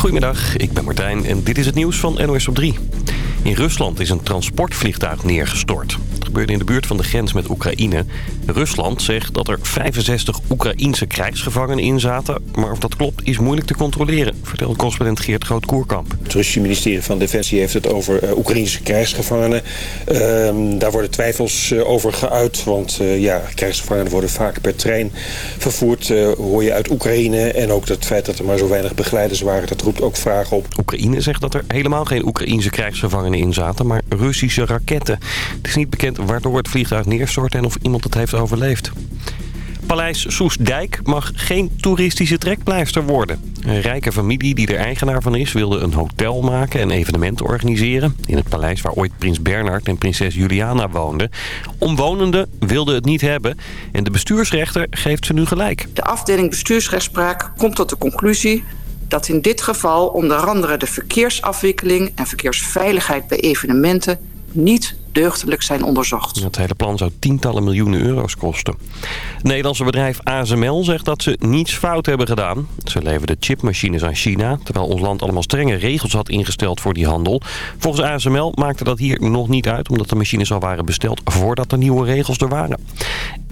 Goedemiddag, ik ben Martijn en dit is het nieuws van NOS op 3. In Rusland is een transportvliegtuig neergestort. Gebeurde in de buurt van de grens met Oekraïne. Rusland zegt dat er 65 Oekraïense krijgsgevangenen in zaten. Maar of dat klopt is moeilijk te controleren, vertelt correspondent Geert Groot-Koerkamp. Het Russische ministerie van Defensie heeft het over uh, Oekraïnse krijgsgevangenen. Uh, daar worden twijfels uh, over geuit, want eh, ja, krijgsgevangenen worden vaak per trein vervoerd. hoor je uit Oekraïne en ook het feit dat er maar zo weinig begeleiders waren, dat roept ook vragen op. Oekraïne zegt dat er helemaal geen Oekraïense krijgsgevangenen in zaten, maar Russische raketten. Het is niet bekend waardoor het vliegtuig neerstort en of iemand het heeft overleefd. Paleis Soesdijk mag geen toeristische trekpleister worden. Een rijke familie die er eigenaar van is wilde een hotel maken en evenementen organiseren. In het paleis waar ooit prins Bernhard en prinses Juliana woonden. Omwonenden wilden het niet hebben en de bestuursrechter geeft ze nu gelijk. De afdeling bestuursrechtspraak komt tot de conclusie dat in dit geval onder andere de verkeersafwikkeling en verkeersveiligheid bij evenementen niet deugdelijk zijn onderzocht. Het hele plan zou tientallen miljoenen euro's kosten. Het Nederlandse bedrijf ASML zegt dat ze niets fout hebben gedaan. Ze leverden chipmachines aan China, terwijl ons land allemaal strenge regels had ingesteld voor die handel. Volgens ASML maakte dat hier nog niet uit, omdat de machines al waren besteld voordat de nieuwe regels er waren.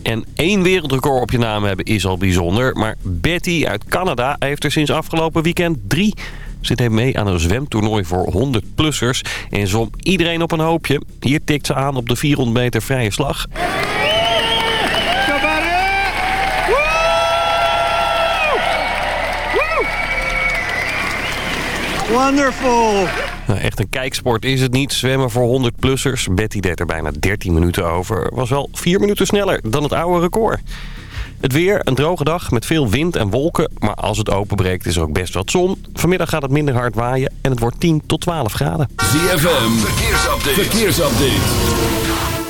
En één wereldrecord op je naam hebben is al bijzonder, maar Betty uit Canada heeft er sinds afgelopen weekend drie... Ze deed mee aan een zwemtoernooi voor 100-plussers en zwom iedereen op een hoopje. Hier tikt ze aan op de 400 meter vrije slag. Wonderful! Nou, echt een kijksport is het niet. Zwemmen voor 100-plussers. Betty deed er bijna 13 minuten over. Was wel 4 minuten sneller dan het oude record. Het weer, een droge dag met veel wind en wolken. Maar als het openbreekt is er ook best wat zon. Vanmiddag gaat het minder hard waaien en het wordt 10 tot 12 graden. ZFM, verkeersupdate. verkeersupdate.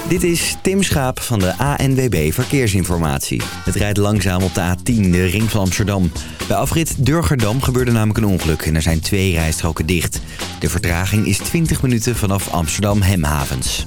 Dit is Tim Schaap van de ANWB Verkeersinformatie. Het rijdt langzaam op de A10, de ring van Amsterdam. Bij afrit Durgerdam gebeurde namelijk een ongeluk en er zijn twee rijstroken dicht. De vertraging is 20 minuten vanaf Amsterdam Hemhavens.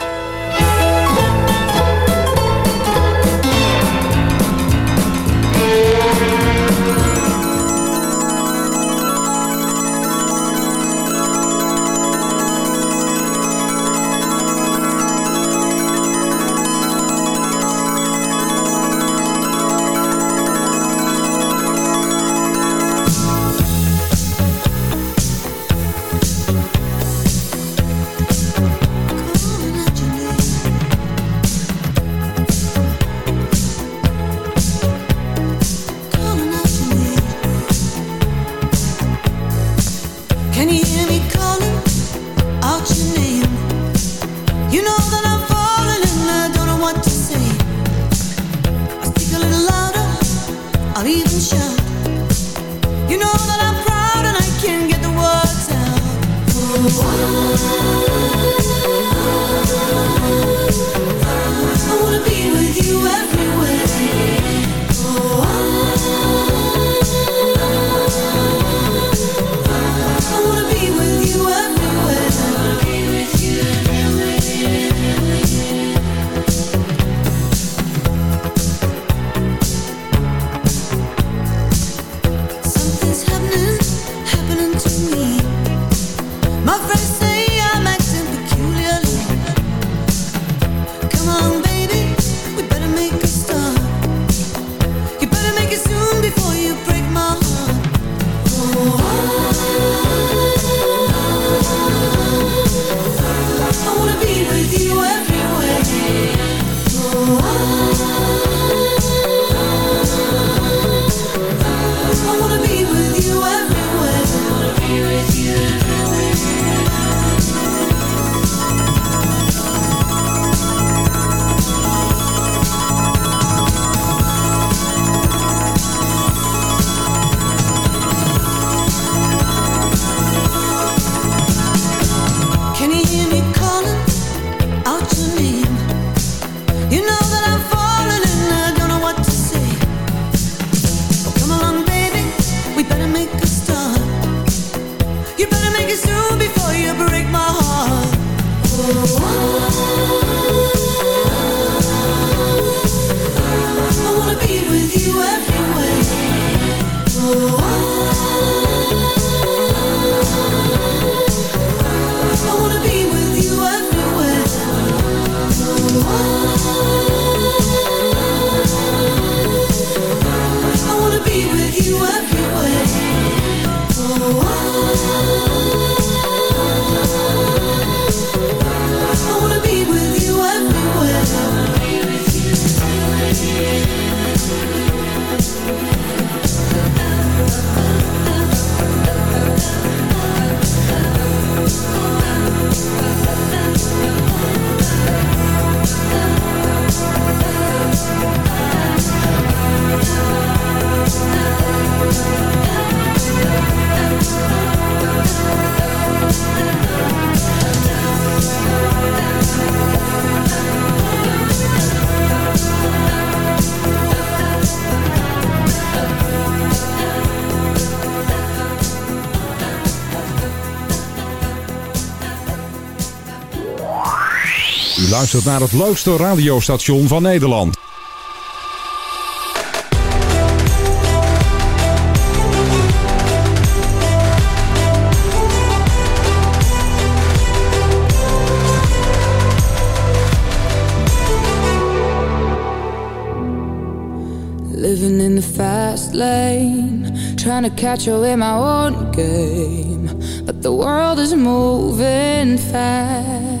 Luistert naar het leukste radiostation van Nederland. Living in the fast lane, trying to catch up in my own game. But the world is moving fast.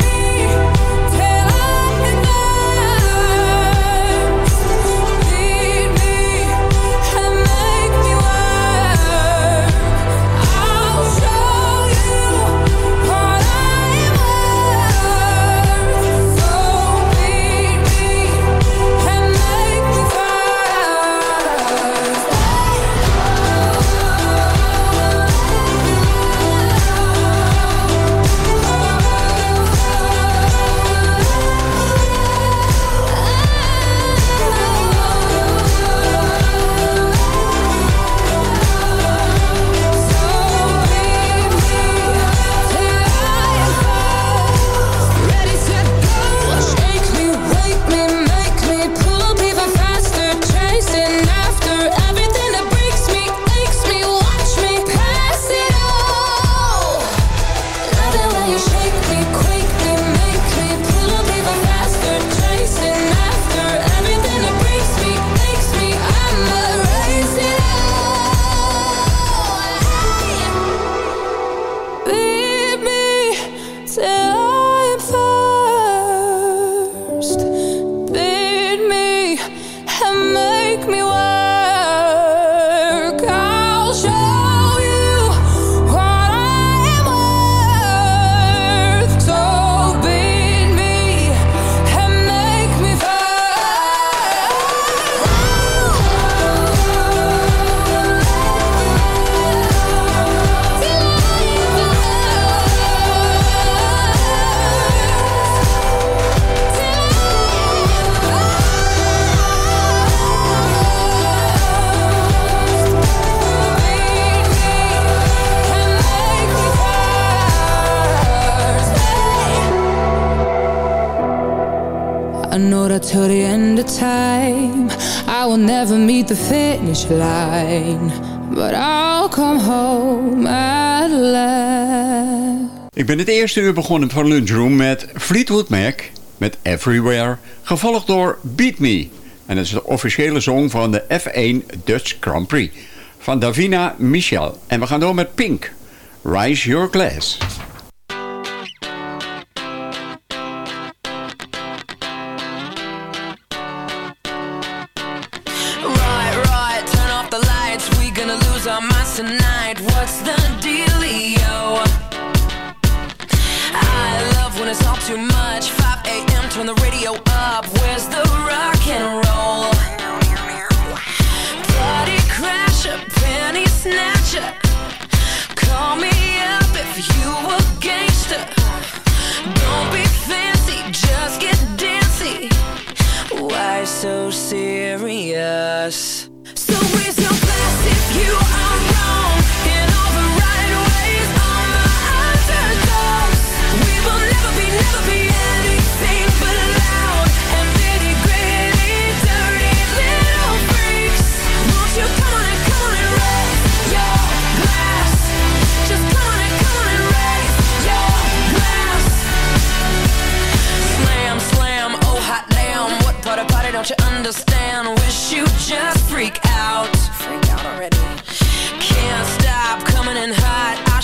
Line But I'll come home at last Ik ben het eerste uur begonnen van Lunchroom met Fleetwood Mac met Everywhere, gevolgd door Beat Me. En dat is de officiële song van de F1 Dutch Grand Prix van Davina Michel. En we gaan door met Pink, Rise Your Glass. Too much. 5 a.m. Turn the radio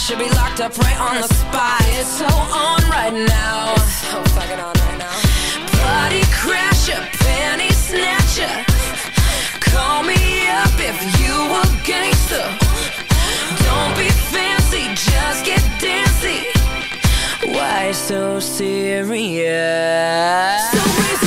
should be locked up right on the spot. It's so on right now. It's so fucking on right now. Party crasher, penny snatcher Call me up if you a gangster. Don't be fancy, just get dancy. Why so serious? So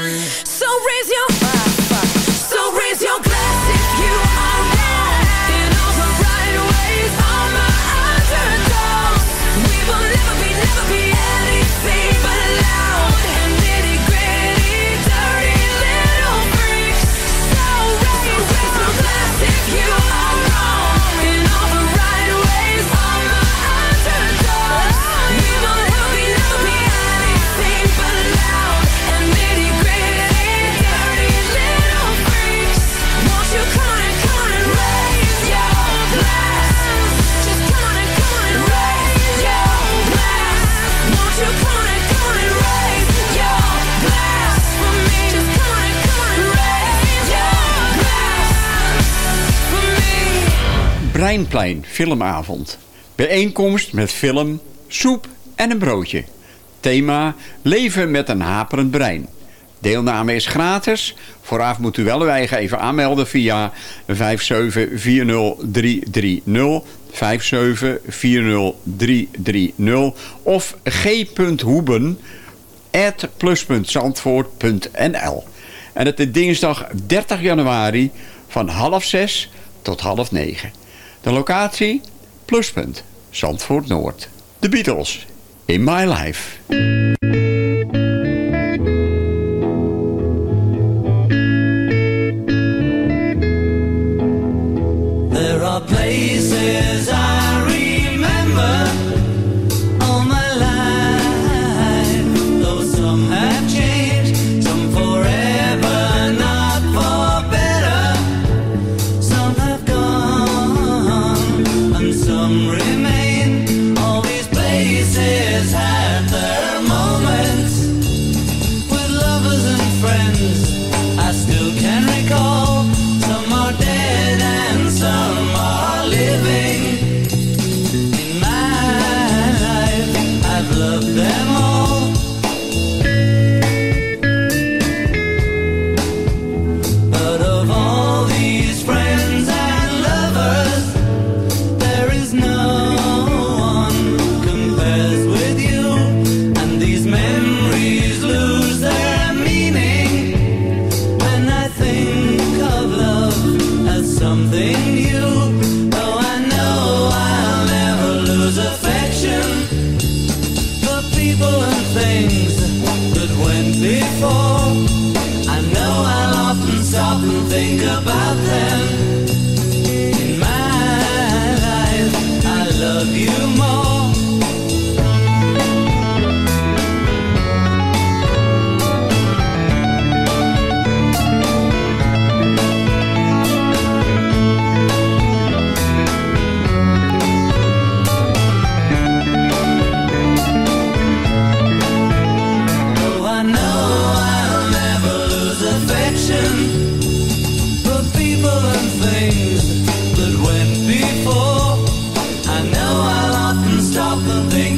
Me. Breinplein Filmavond. Bijeenkomst met film, soep en een broodje. Thema Leven met een haperend brein. Deelname is gratis. Vooraf moet u wel uw eigen even aanmelden via 5740330. 5740330 of g.hoeben plus.zandvoort.nl En het is dinsdag 30 januari van half zes tot half negen. De locatie? Pluspunt, Zandvoort Noord. De Beatles, In My Life.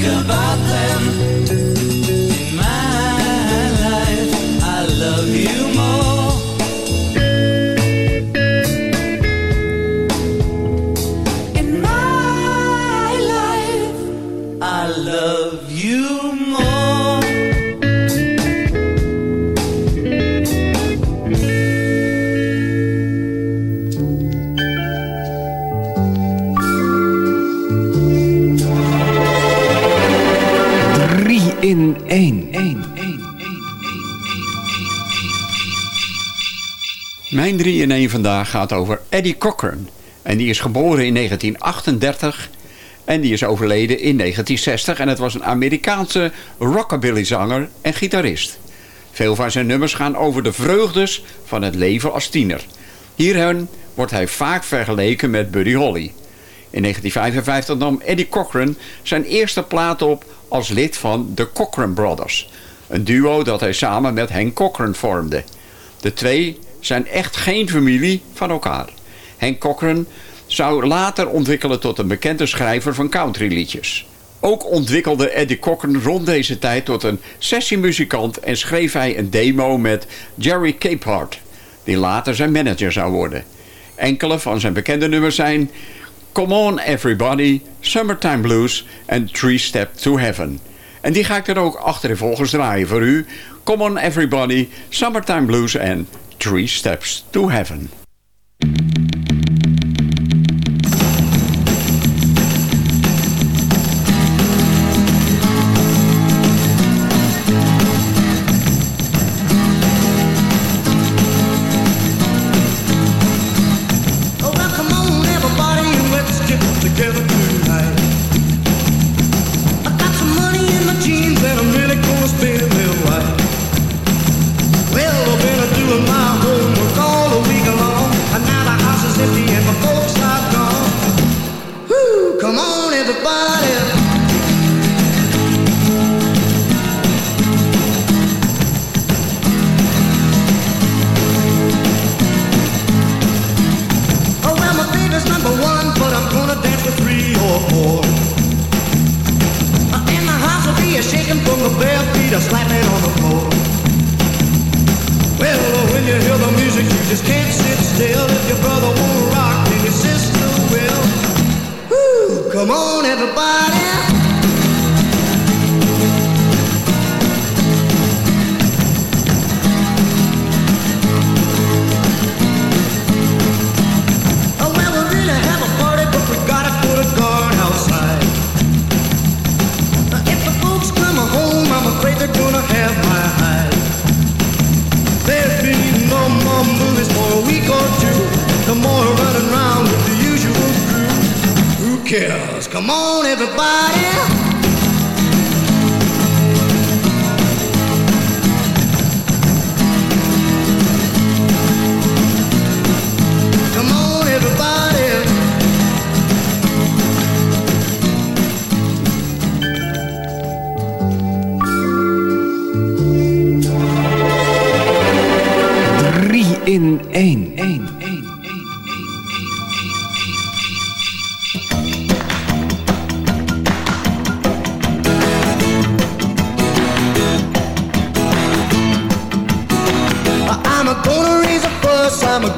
And 1 vandaag gaat over Eddie Cochran. En die is geboren in 1938 en die is overleden in 1960. En het was een Amerikaanse rockabilly-zanger en gitarist. Veel van zijn nummers gaan over de vreugdes van het leven als tiener. Hierheen wordt hij vaak vergeleken met Buddy Holly. In 1955 nam Eddie Cochran zijn eerste plaat op als lid van de Cochran Brothers. Een duo dat hij samen met Hank Cochran vormde. De twee zijn echt geen familie van elkaar. Hank Cochran zou later ontwikkelen tot een bekende schrijver van countryliedjes. Ook ontwikkelde Eddie Cochran rond deze tijd tot een sessiemuzikant... en schreef hij een demo met Jerry Capehart... die later zijn manager zou worden. Enkele van zijn bekende nummers zijn... Come On Everybody, Summertime Blues en Three Step to Heaven. En die ga ik er ook achter volgens draaien voor u. Come On Everybody, Summertime Blues en Three Steps to Heaven.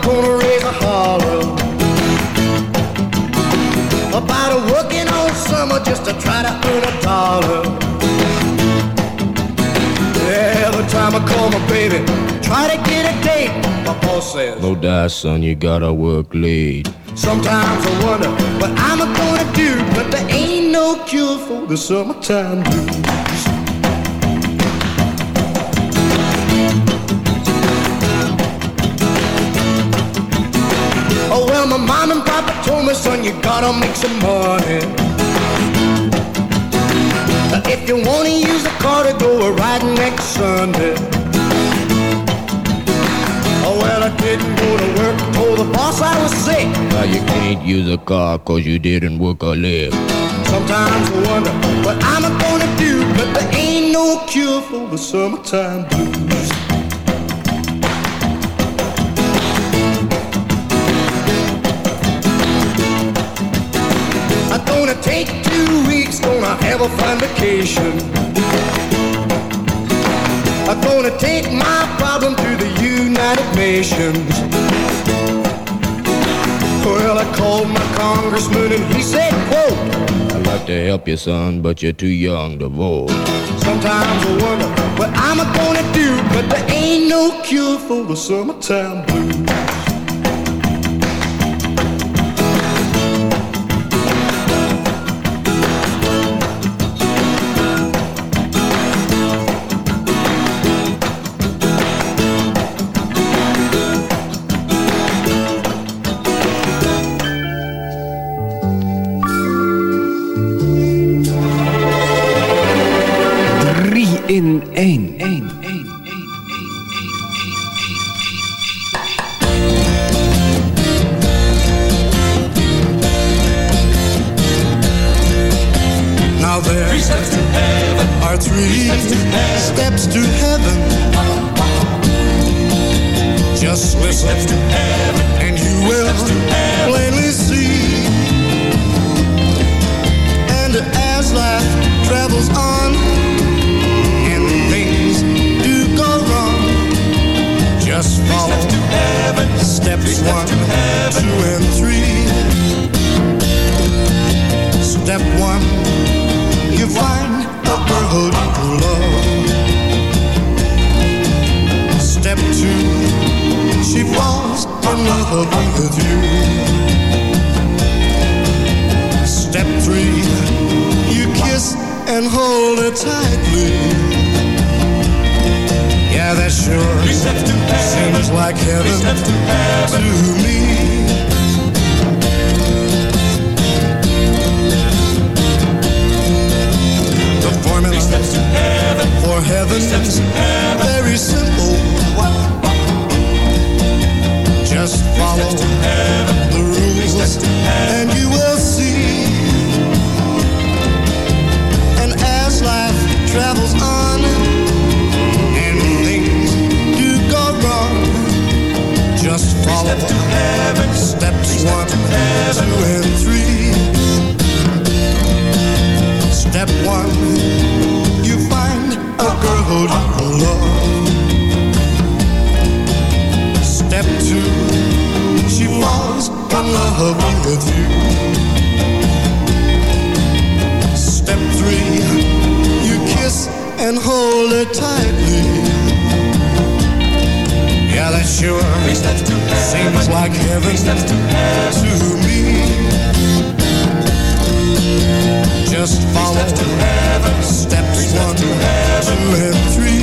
Gonna raise a holler. About a working all summer just to try to earn a dollar. Every time I call my baby, try to get a date. My boss says, No die, son, you gotta work late. sometimes I wonder what I'm gonna do But there ain't no cure for the summertime blues papa told my son, you gotta make some money. If you wanna use a car to go a ride next Sunday. Oh well, I didn't go to work, told the boss I was sick. Now you can't use a car cause you didn't work a lick. Sometimes I wonder what I'm gonna do, but there ain't no cure for the summertime blues. Take two weeks, gonna have a fun vacation. I'm gonna take my problem to the United Nations. Well, I called my congressman and he said, quote, I'd like to help you, son, but you're too young to vote. Sometimes I wonder what I'm gonna do, but there ain't no cure for the summertime blues. Één. step one, you find a girl who you love. Step two, she falls in love with you. Step three, you kiss and hold her tightly. Yeah, that sure seems like heaven to me. just follow. Steps to heaven. Steps one to heaven. Three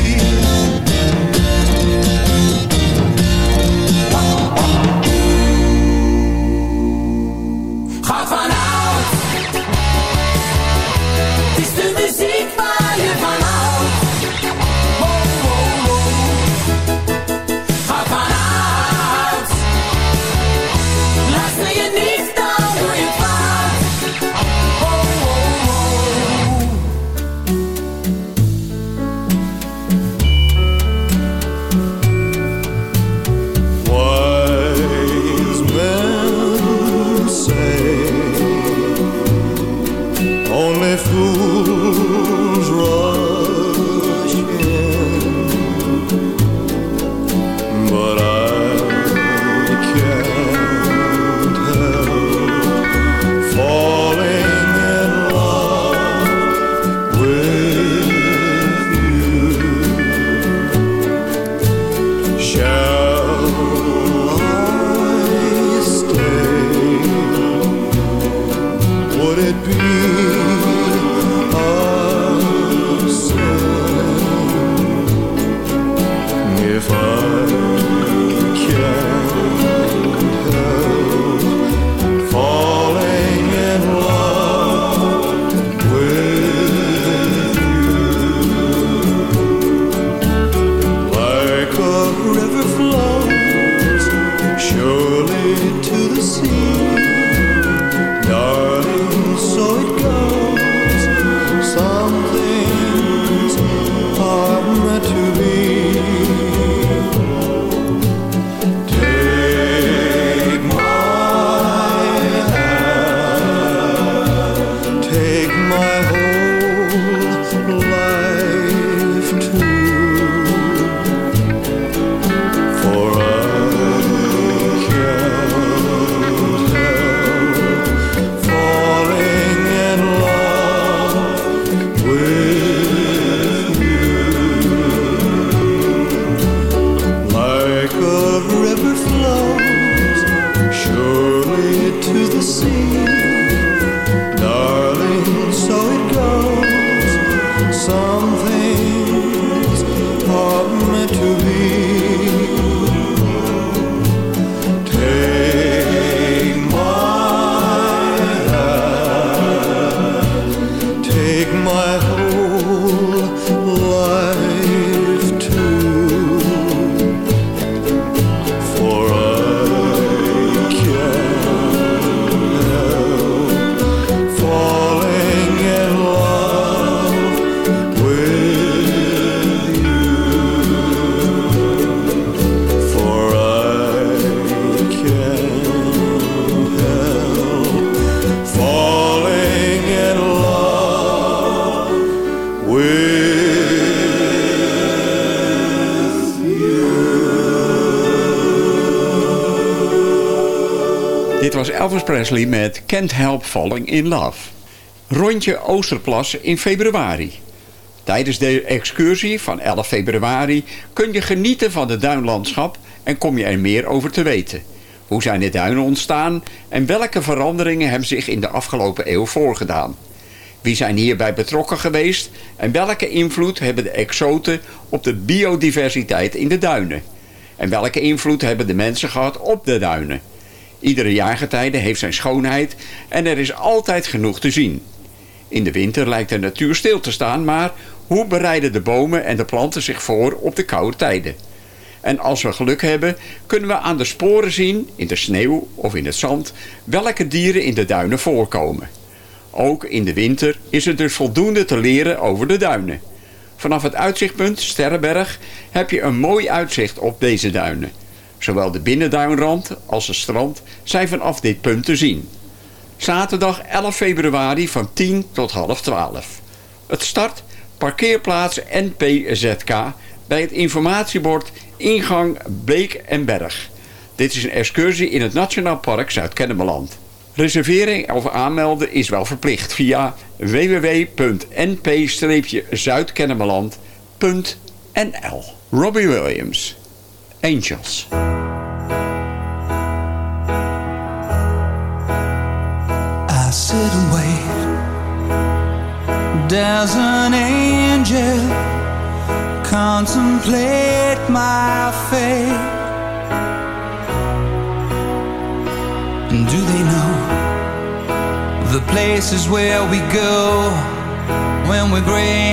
was Elvis Presley met Can't Help Falling in Love. Rondje Oosterplas in februari. Tijdens de excursie van 11 februari kun je genieten van het duinlandschap en kom je er meer over te weten. Hoe zijn de duinen ontstaan en welke veranderingen hebben zich in de afgelopen eeuw voorgedaan? Wie zijn hierbij betrokken geweest en welke invloed hebben de exoten op de biodiversiteit in de duinen? En welke invloed hebben de mensen gehad op de duinen? Iedere jaargetijde heeft zijn schoonheid en er is altijd genoeg te zien. In de winter lijkt de natuur stil te staan, maar hoe bereiden de bomen en de planten zich voor op de koude tijden? En als we geluk hebben, kunnen we aan de sporen zien, in de sneeuw of in het zand, welke dieren in de duinen voorkomen. Ook in de winter is er dus voldoende te leren over de duinen. Vanaf het uitzichtpunt Sterrenberg heb je een mooi uitzicht op deze duinen. Zowel de binnenduinrand als het strand zijn vanaf dit punt te zien. Zaterdag 11 februari van 10 tot half 12. Het start parkeerplaats NPZK bij het informatiebord ingang Beek en Berg. Dit is een excursie in het Nationaal Park Zuid-Kennemerland. Reservering of aanmelden is wel verplicht via www.np-zuidkennemerland.nl Robbie Williams Angels I sit and wait. Does an angel contemplate my fate? And do they know the places where we go when we're gray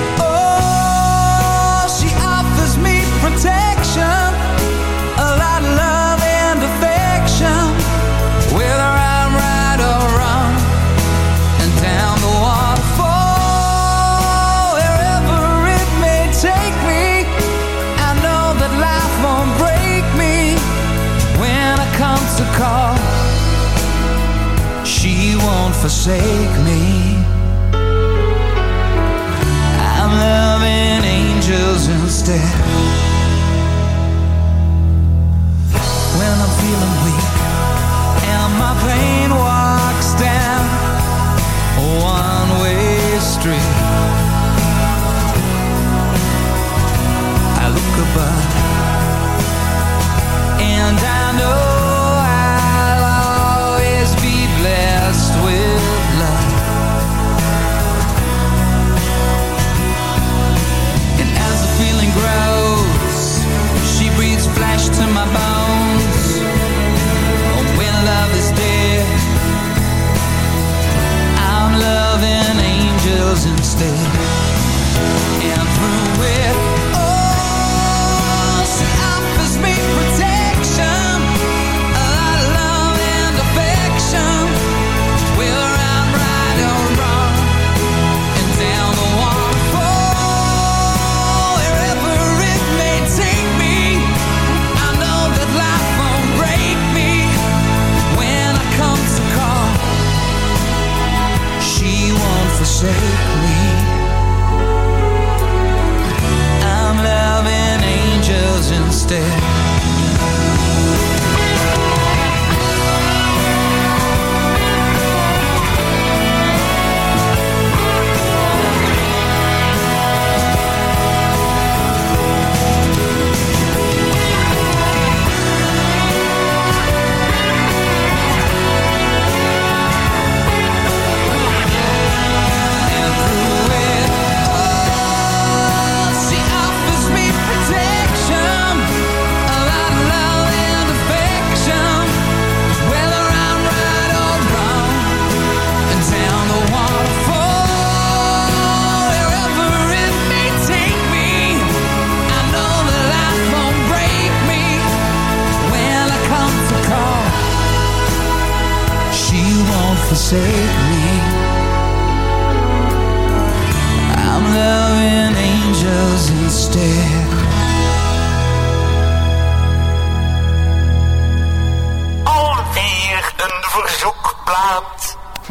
forsake me. I'm loving angels instead. When I'm feeling weak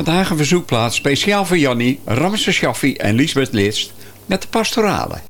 Vandaag een verzoekplaats speciaal voor Jannie, Ramse Shaffi en Lisbeth List met de pastorale.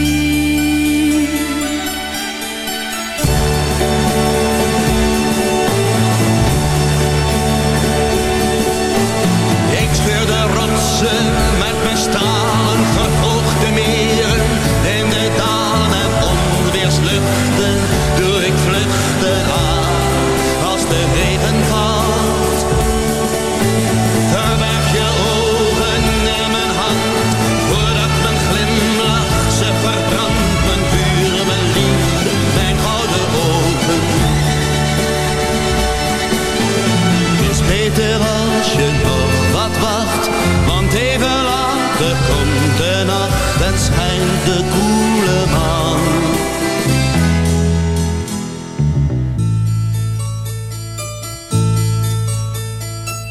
Later komt de nacht en schijnt de koele maan.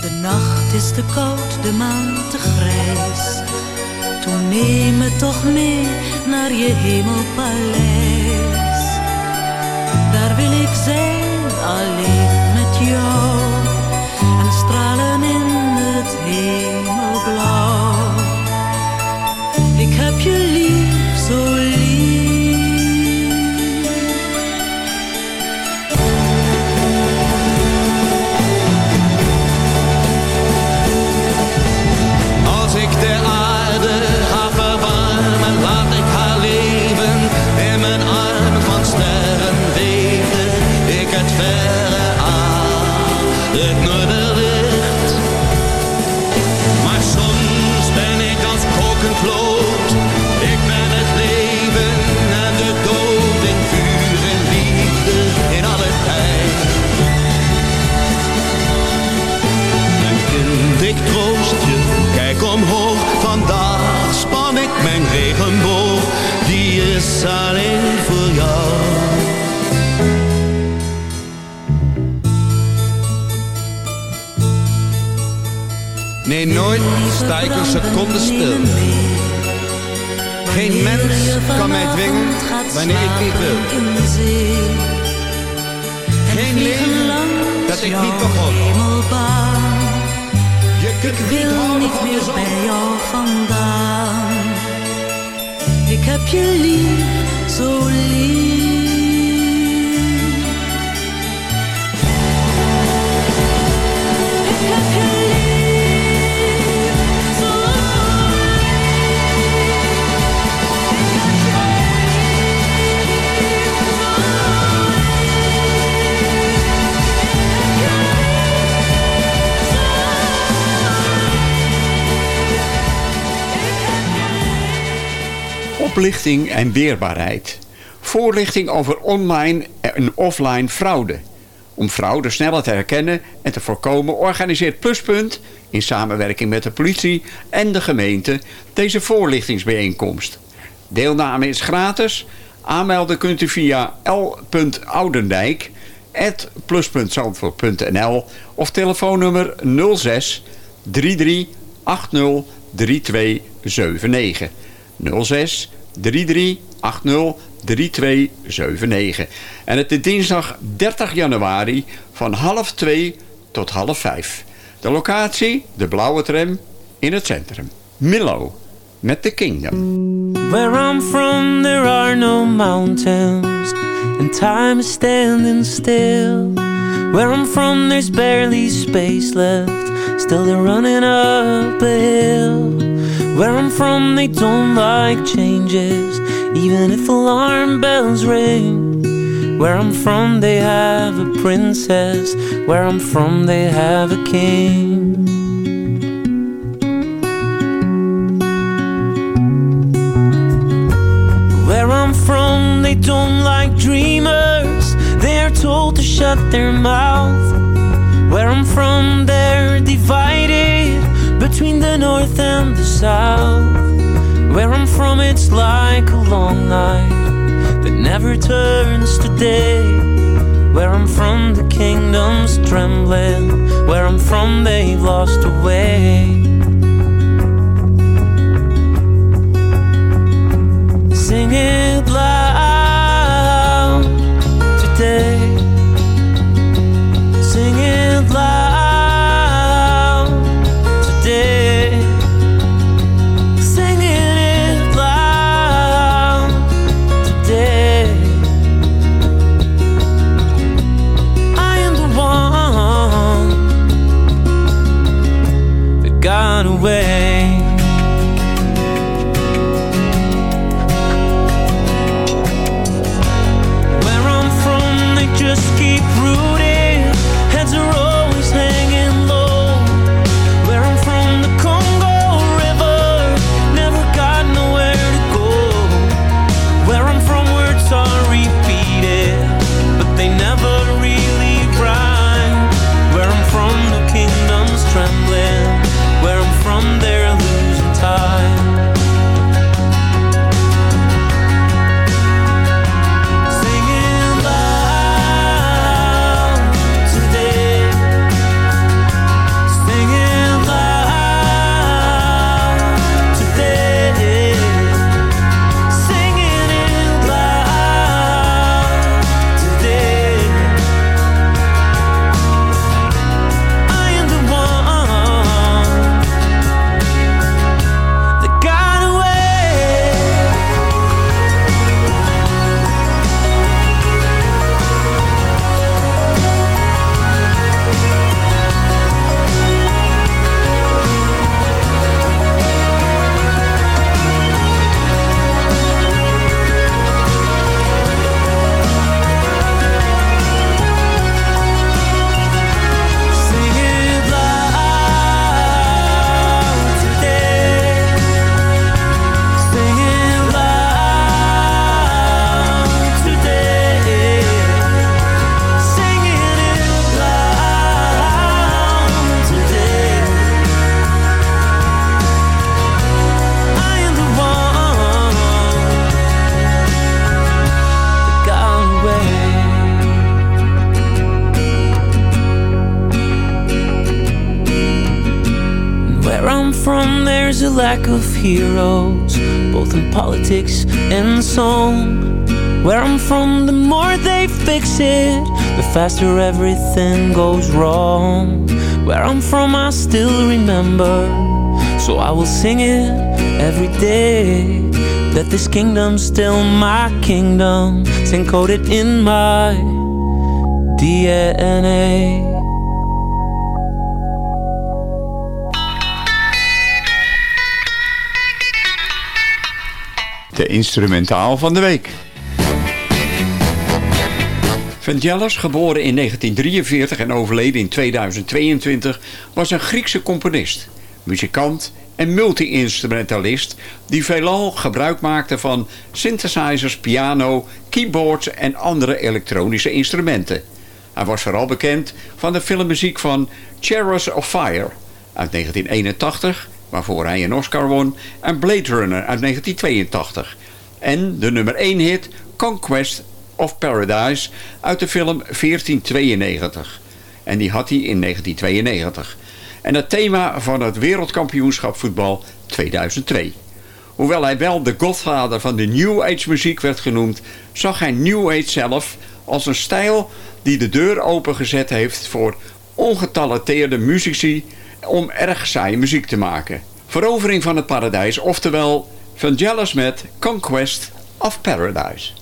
De nacht is te koud, de maan te grijs. Toen neem me toch mee naar je hemelpaleis. Daar wil ik zijn, alleen met jou. En stralen in het hemelblauw. Ik heb Nee, nooit sta ik een seconde stil. Geen mens kan mij dwingen wanneer ik niet wil. Geen leven dat ik niet begon. Je kunt Ik wil niet meer bij jou vandaan. Ik heb je lief, zo lief. Oplichting en weerbaarheid. Voorlichting over online en offline fraude. Om fraude sneller te herkennen en te voorkomen organiseert Pluspunt... in samenwerking met de politie en de gemeente deze voorlichtingsbijeenkomst. Deelname is gratis. Aanmelden kunt u via l.oudendijk of telefoonnummer 06 33 80 3279. 06 3380 3279. En het is dinsdag 30 januari van half 2 tot half 5. De locatie, de blauwe tram, in het centrum. Milo, met The Kingdom. Where I'm from, there are no mountains, and time is standing still. Where I'm from, there's barely space left, still they're running up a hill. Where I'm from, they don't like changes, even if alarm bells ring. Where I'm from, they have a princess. Where I'm from, they have a king. Where I'm from, they don't like dreamers. They're told to shut their mouth. Where I'm from, they're divided between the north and the south. Where I'm from, it's like a long night that never turns to day. Where I'm from, the kingdom's trembling. Where I'm from, they've lost a way. Sing faster everything goes wrong. Where I'm from, I still remember, so I will sing it every day. That this kingdom's still my kingdom, it's encoded in my DNA. De instrumentaal van de week. Vangelis, geboren in 1943 en overleden in 2022, was een Griekse componist, muzikant en multi-instrumentalist die veelal gebruik maakte van synthesizers, piano, keyboards en andere elektronische instrumenten. Hij was vooral bekend van de filmmuziek van Chariots of Fire uit 1981, waarvoor hij een Oscar won, en Blade Runner uit 1982. En de nummer 1 hit Conquest of Paradise uit de film 1492. En die had hij in 1992. En het thema van het wereldkampioenschap voetbal 2002. Hoewel hij wel de godvader van de New Age muziek werd genoemd, zag hij New Age zelf als een stijl die de deur opengezet heeft voor ongetalenteerde muzici om erg saaie muziek te maken. Verovering van het paradijs, oftewel Vangelis met Conquest of Paradise.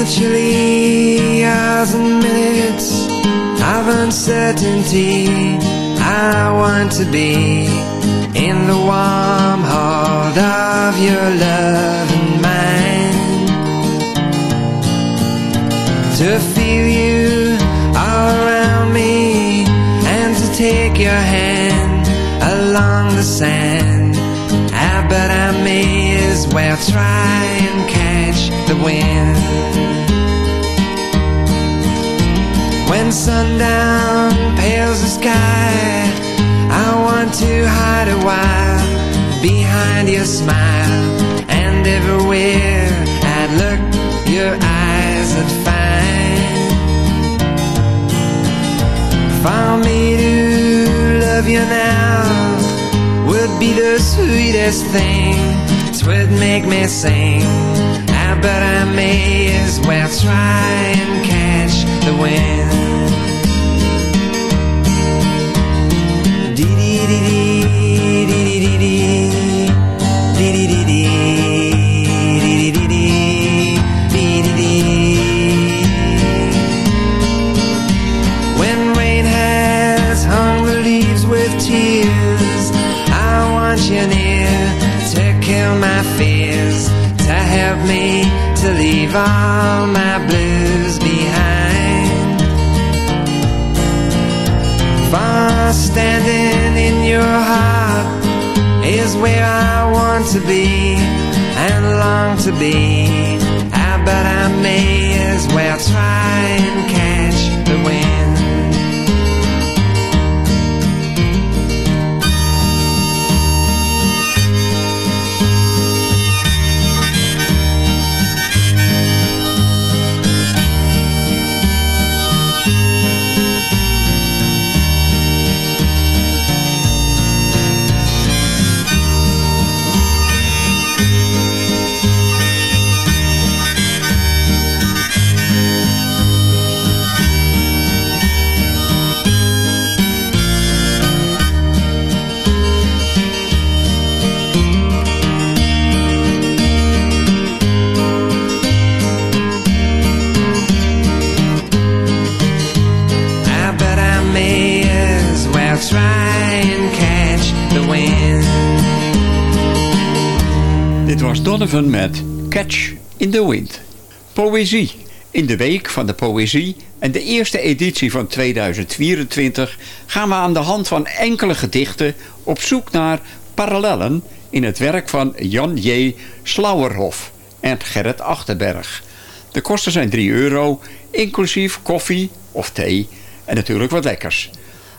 The chilly hours and minutes of uncertainty, I want to be in the warm heart of your love and mine. To feel you all around me and to take your hand along the sand. I bet I may as well try and catch the wind. When sundown pales the sky, I want to hide a while behind your smile. And everywhere I look, your eyes would find. For me to love you now would be the sweetest thing. Would make me sing. I bet I may as well try and catch the wind. When rain has hung the leaves with tears, I want you near to kill my fears, to help me to leave all my blues behind. Standing in your heart is where I want to be and long to be. I bet I may as well try and catch the wind. Donovan met Catch in the Wind. Poëzie. In de week van de poëzie en de eerste editie van 2024 gaan we aan de hand van enkele gedichten op zoek naar parallellen in het werk van Jan J. Slauerhof en Gerrit Achterberg. De kosten zijn 3 euro, inclusief koffie of thee en natuurlijk wat lekkers.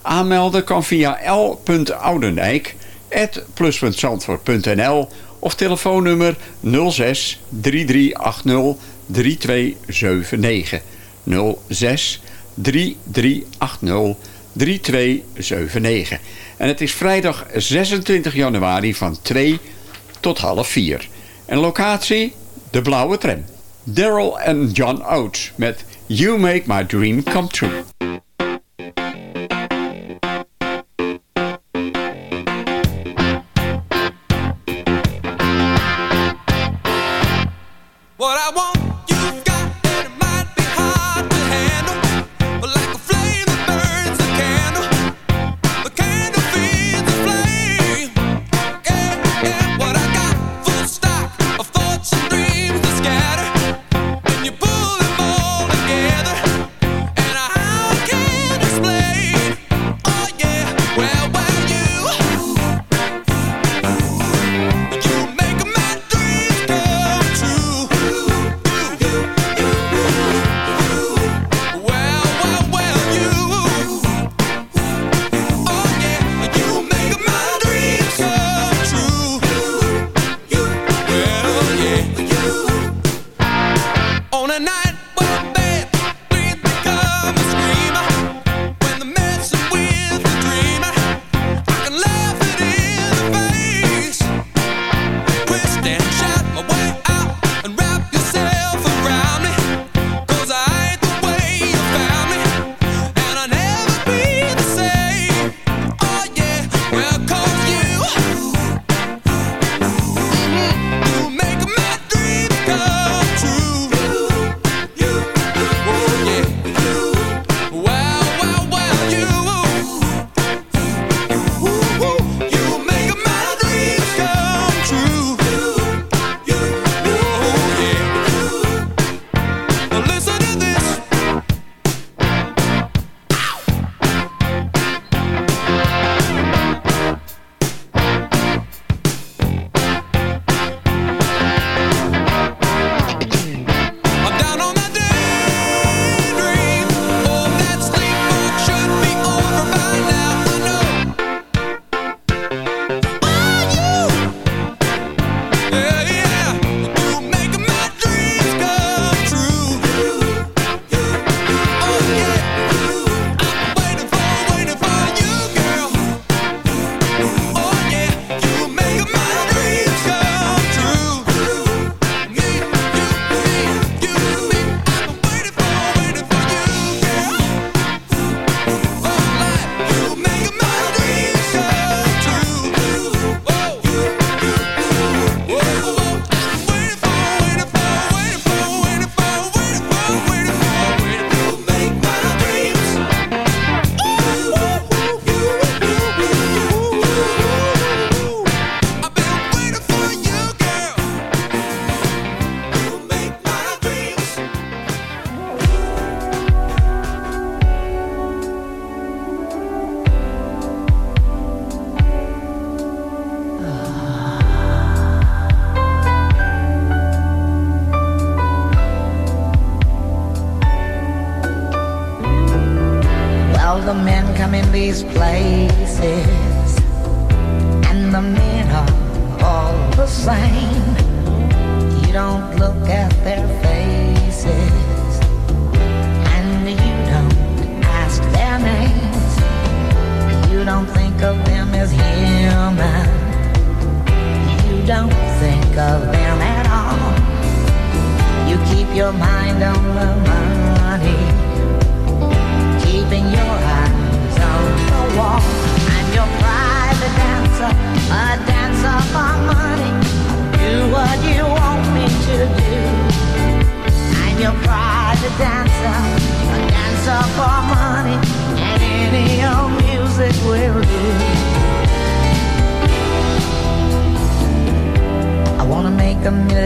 Aanmelden kan via l.oudendijk.plus.zandvoort.nl of telefoonnummer 06 3380 3279. 06 3380 3279. En het is vrijdag 26 januari van 2 tot half 4. En locatie? De Blauwe Tram. Daryl en John Oates met You Make My Dream Come True. I want,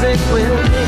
music will